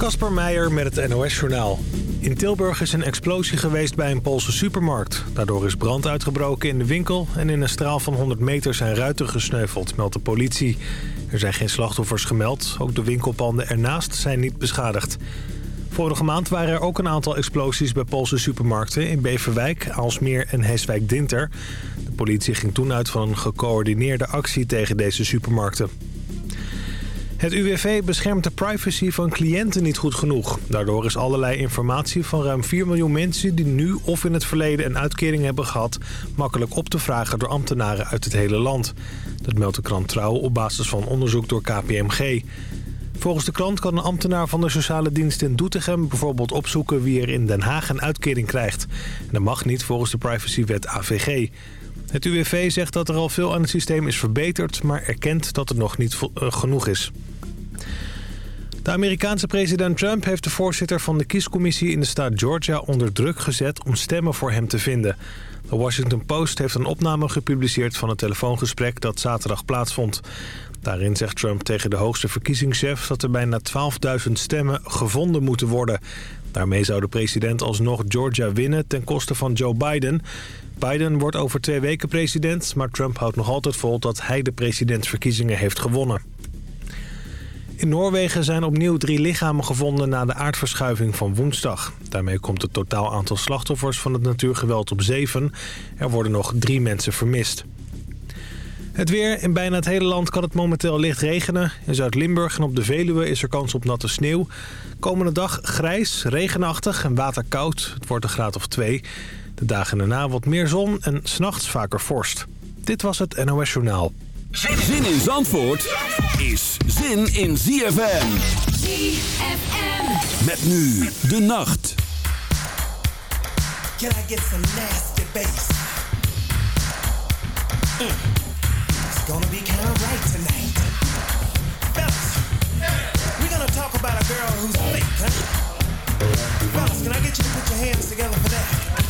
Kasper Meijer met het NOS-journaal. In Tilburg is een explosie geweest bij een Poolse supermarkt. Daardoor is brand uitgebroken in de winkel... en in een straal van 100 meter zijn ruiten gesneuveld, meldt de politie. Er zijn geen slachtoffers gemeld. Ook de winkelpanden ernaast zijn niet beschadigd. Vorige maand waren er ook een aantal explosies bij Poolse supermarkten... in Beverwijk, Aalsmeer en Heeswijk-Dinter. De politie ging toen uit van een gecoördineerde actie tegen deze supermarkten. Het UWV beschermt de privacy van cliënten niet goed genoeg. Daardoor is allerlei informatie van ruim 4 miljoen mensen... die nu of in het verleden een uitkering hebben gehad... makkelijk op te vragen door ambtenaren uit het hele land. Dat meldt de krant Trouw op basis van onderzoek door KPMG. Volgens de krant kan een ambtenaar van de sociale dienst in Doetinchem... bijvoorbeeld opzoeken wie er in Den Haag een uitkering krijgt. En dat mag niet volgens de privacywet AVG... Het UWV zegt dat er al veel aan het systeem is verbeterd... maar erkent dat het nog niet eh, genoeg is. De Amerikaanse president Trump heeft de voorzitter van de kiescommissie in de staat Georgia onder druk gezet om stemmen voor hem te vinden. De Washington Post heeft een opname gepubliceerd van het telefoongesprek dat zaterdag plaatsvond. Daarin zegt Trump tegen de hoogste verkiezingschef dat er bijna 12.000 stemmen gevonden moeten worden. Daarmee zou de president alsnog Georgia winnen ten koste van Joe Biden. Biden wordt over twee weken president, maar Trump houdt nog altijd vol dat hij de presidentsverkiezingen heeft gewonnen. In Noorwegen zijn opnieuw drie lichamen gevonden na de aardverschuiving van woensdag. Daarmee komt het totaal aantal slachtoffers van het natuurgeweld op zeven. Er worden nog drie mensen vermist. Het weer. In bijna het hele land kan het momenteel licht regenen. In Zuid-Limburg en op de Veluwe is er kans op natte sneeuw. Komende dag grijs, regenachtig en waterkoud. Het wordt een graad of twee. De dagen daarna wat meer zon en s'nachts vaker vorst. Dit was het NOS Journaal. Zin in Zandvoort is zin in ZFM. ZFM. Met nu de nacht. Can I get some nasty bass? Mm. It's gonna be kind of right tonight. Fellas, we're gonna talk about a girl who's fake, huh? Fellas, can I get you to put your hands together for that?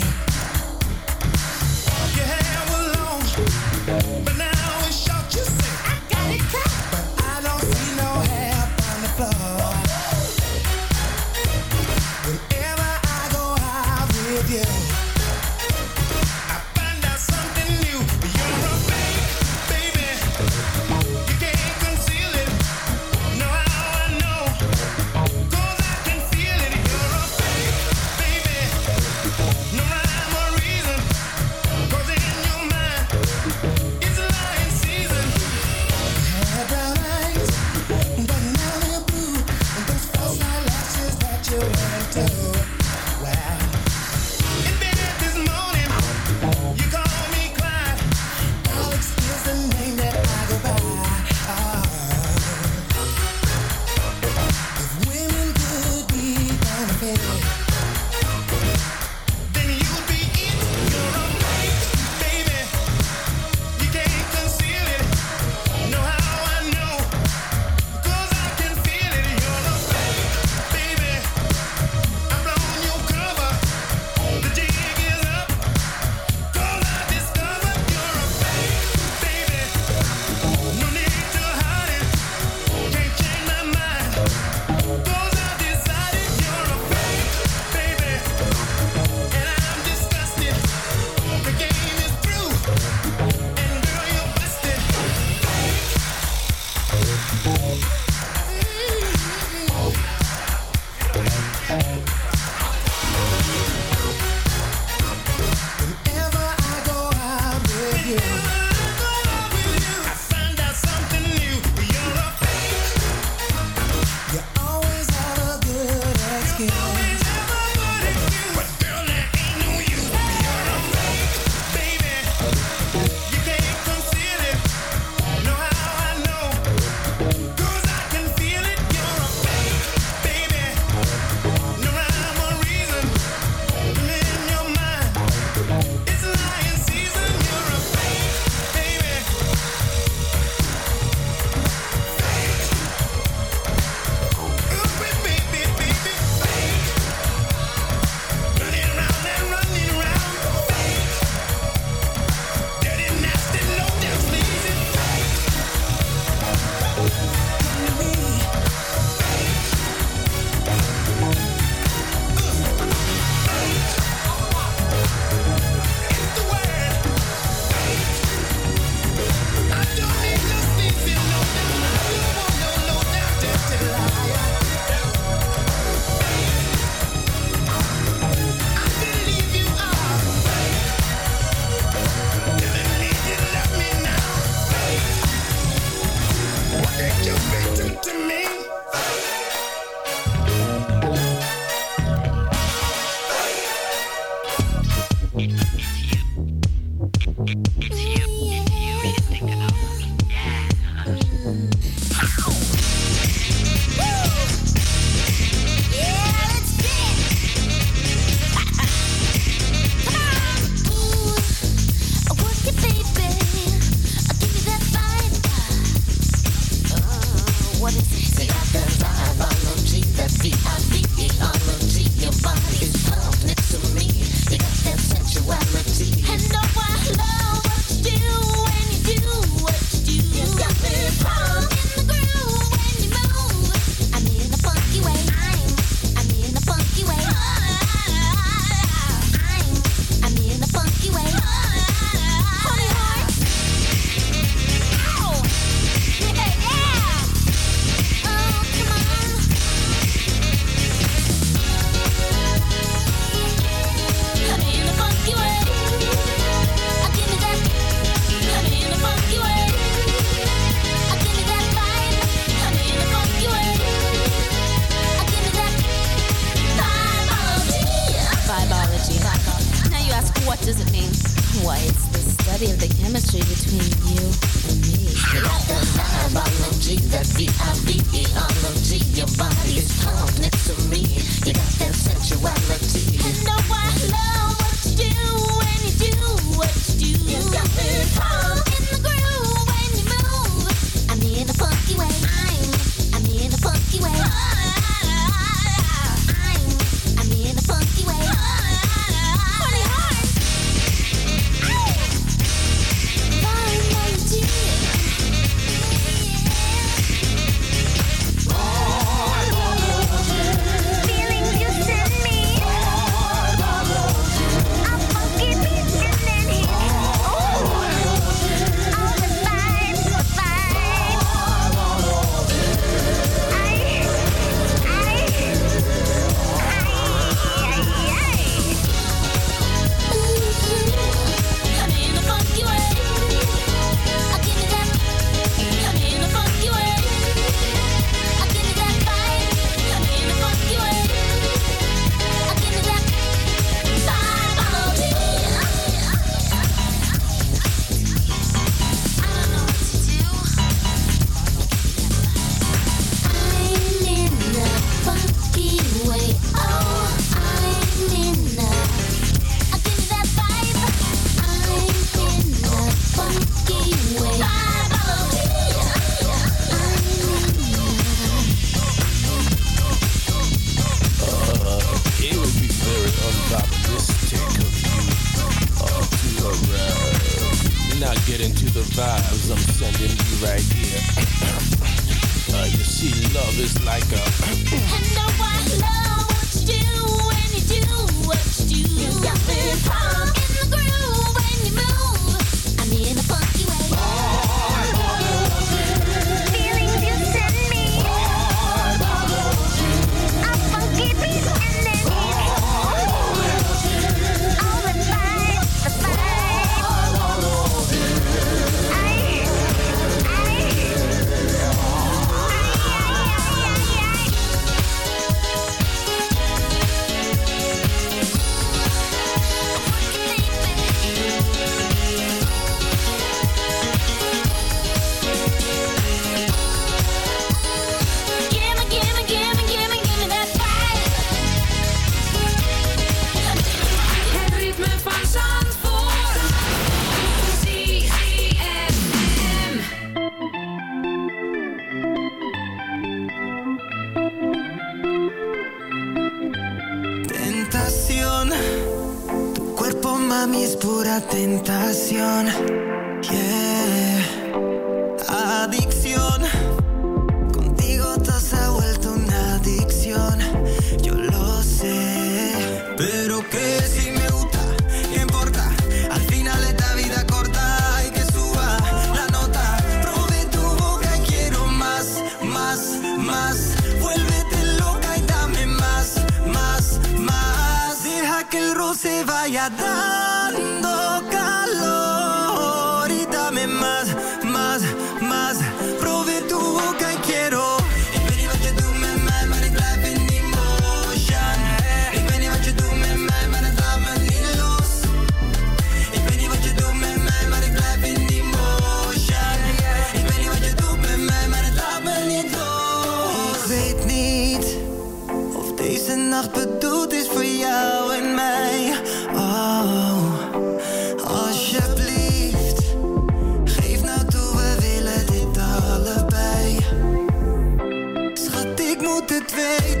night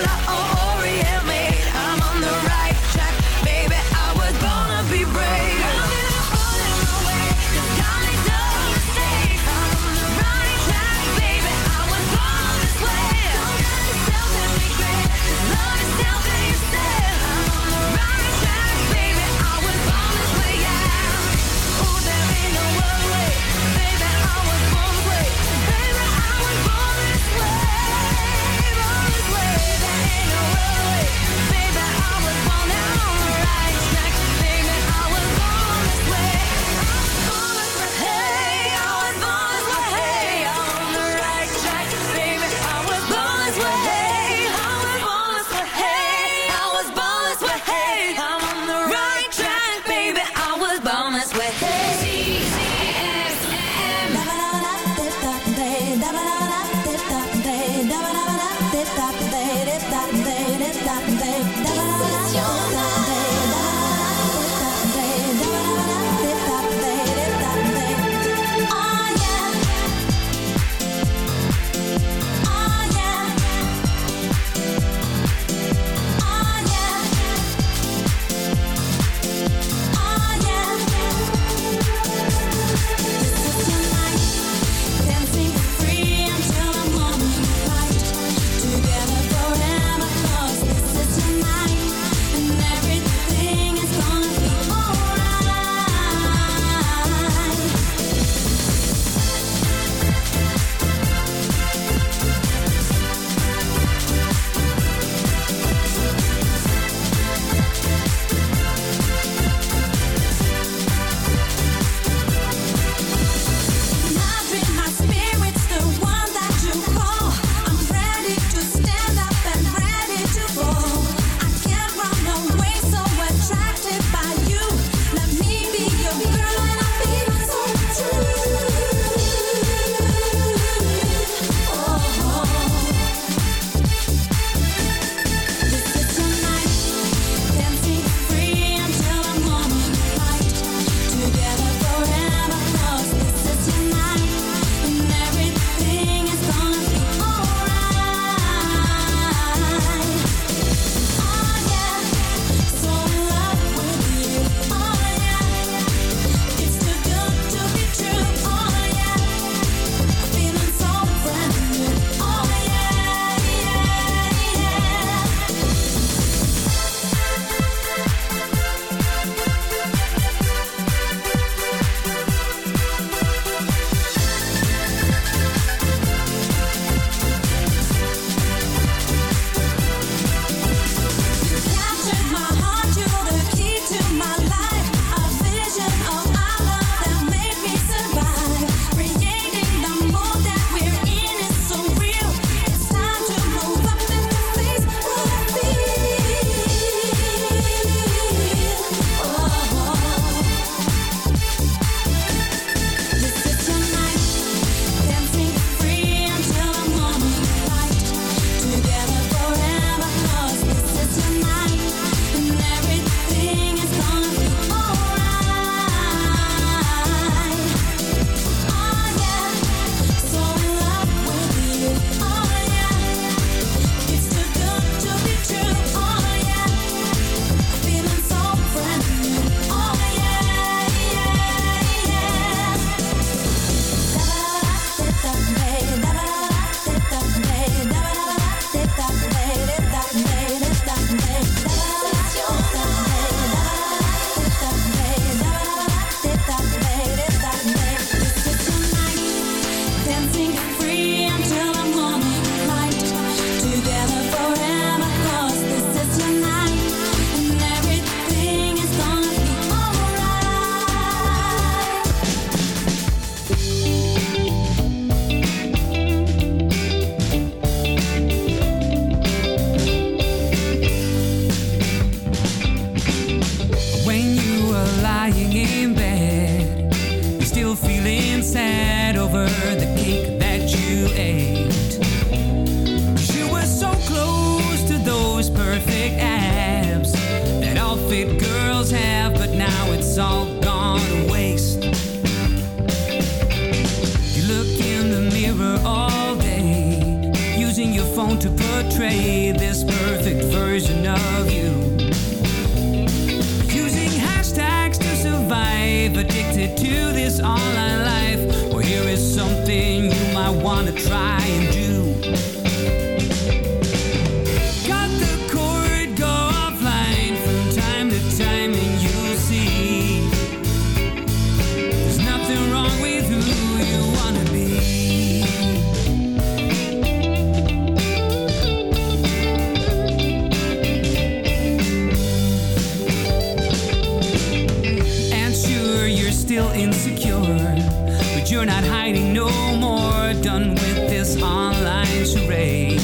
But you're not hiding no more. Done with this online charade.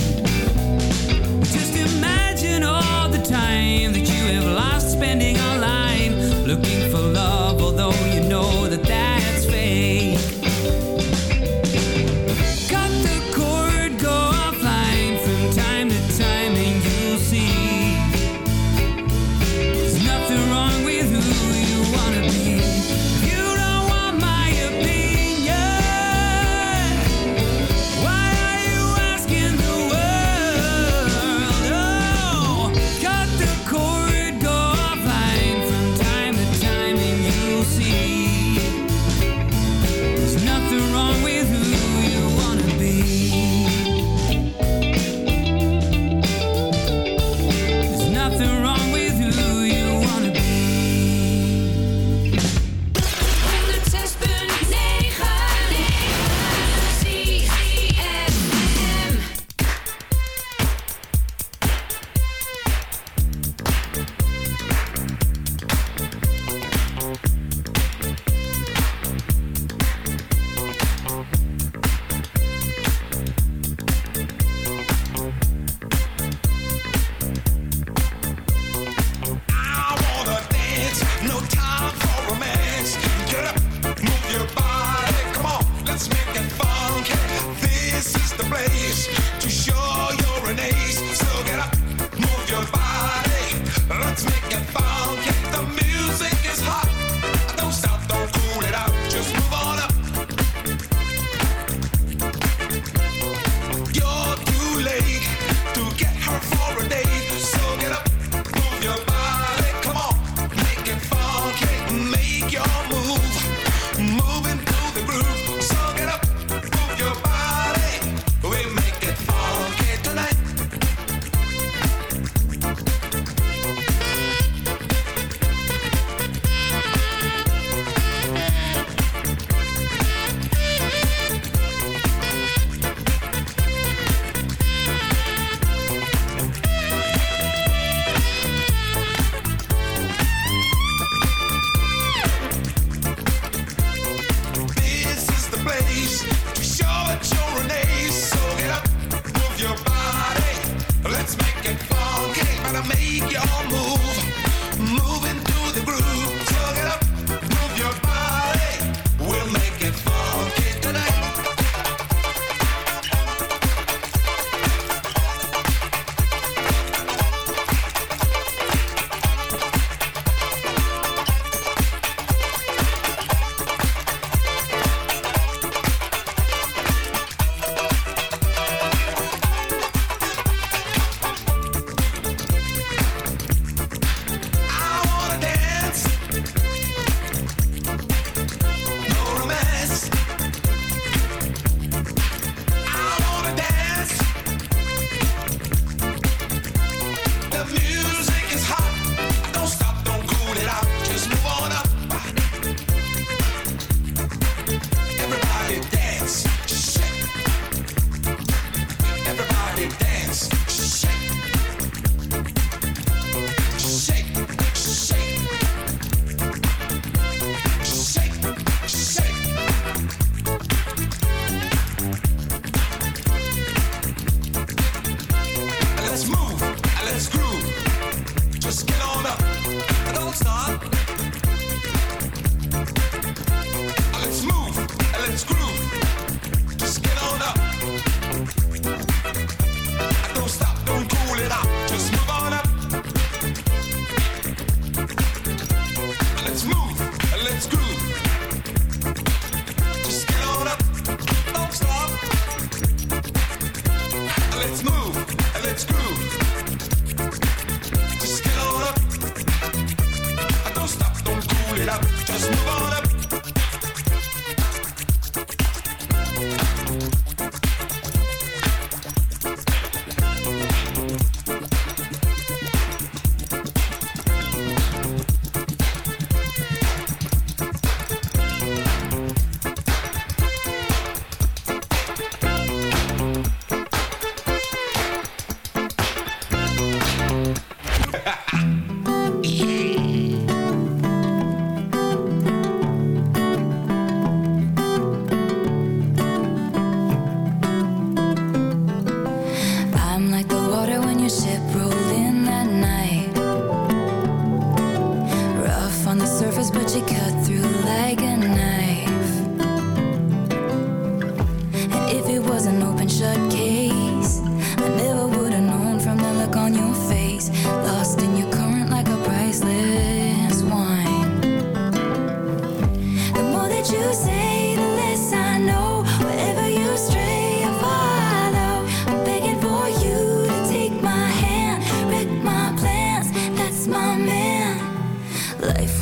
Just imagine all the time that you have lost spending online looking for love.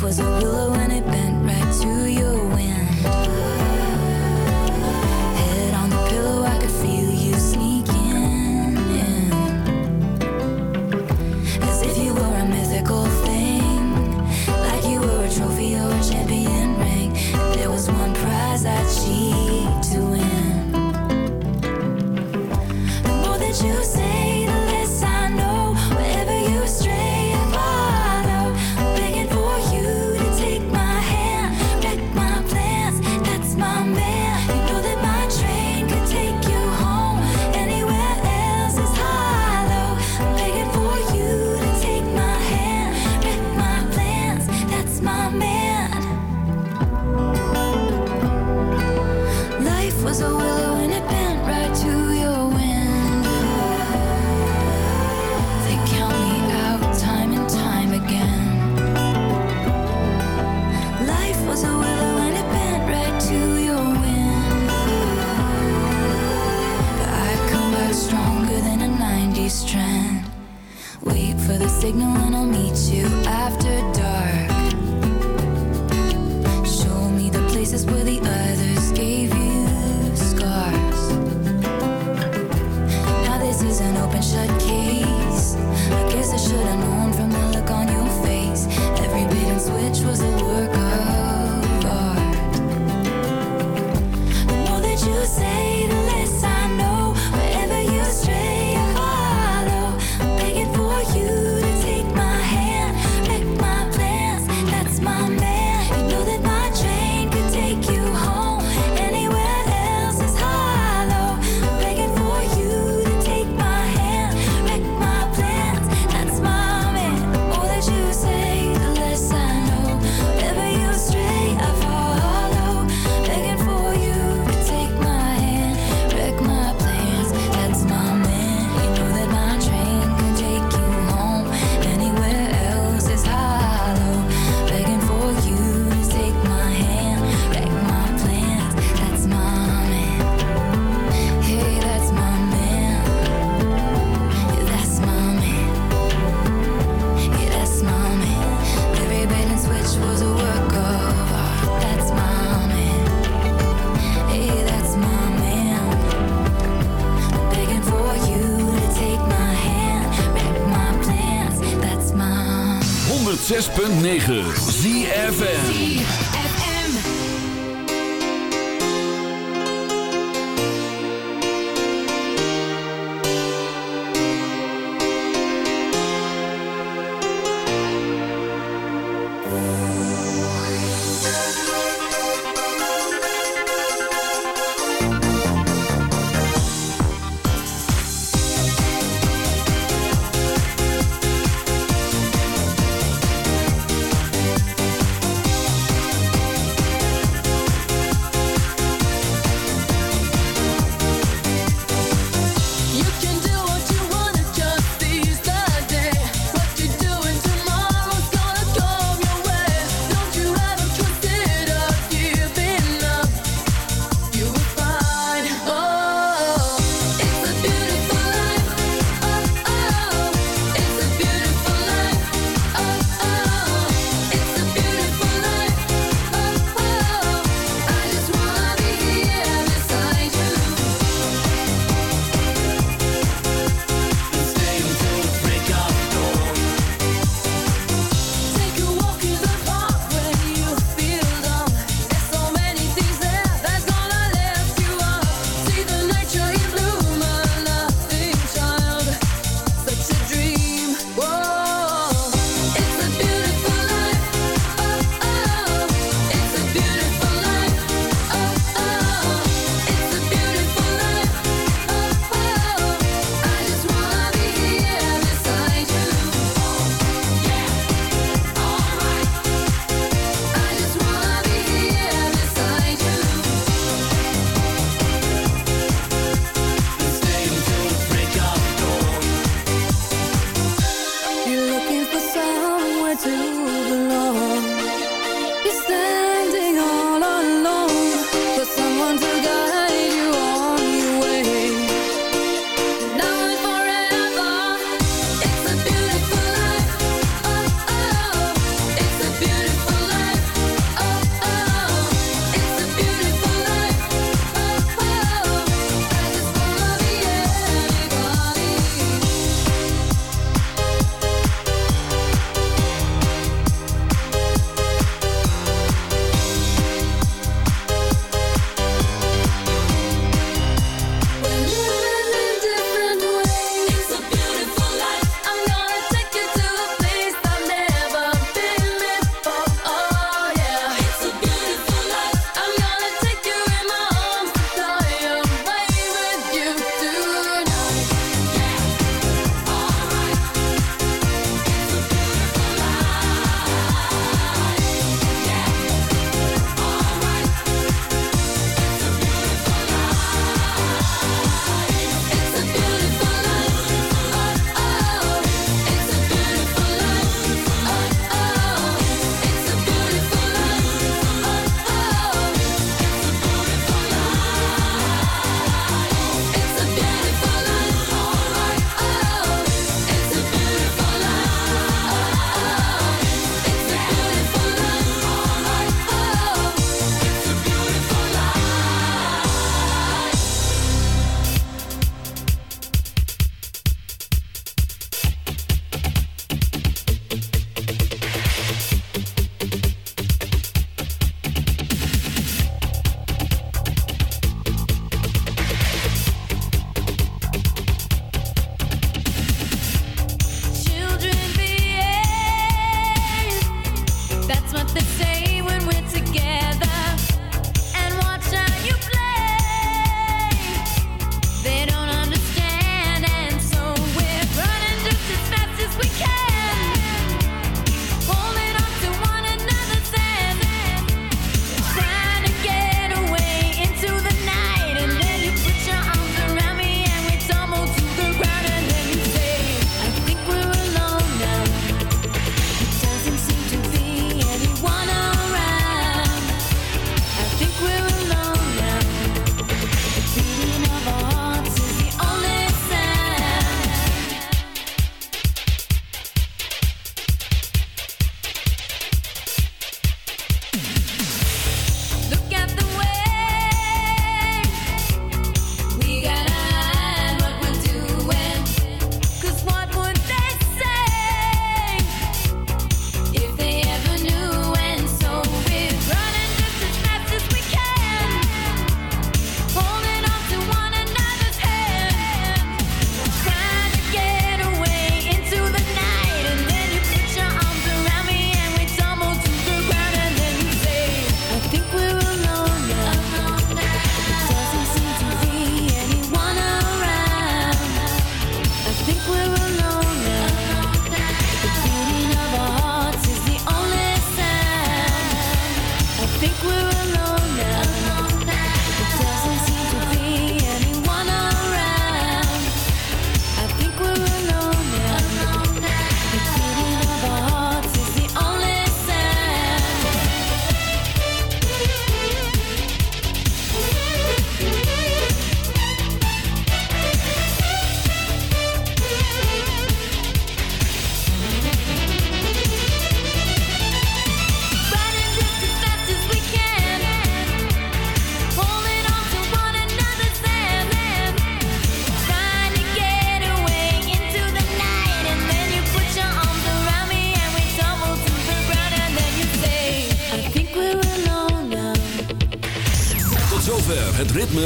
Was a willow